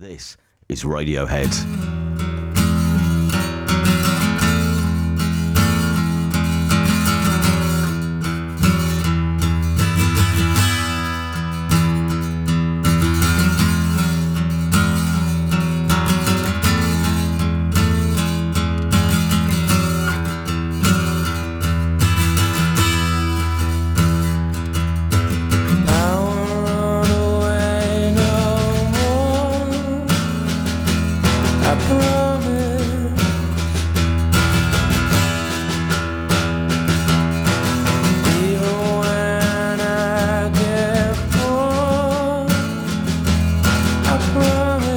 This is Radiohead. apart.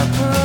shepherd.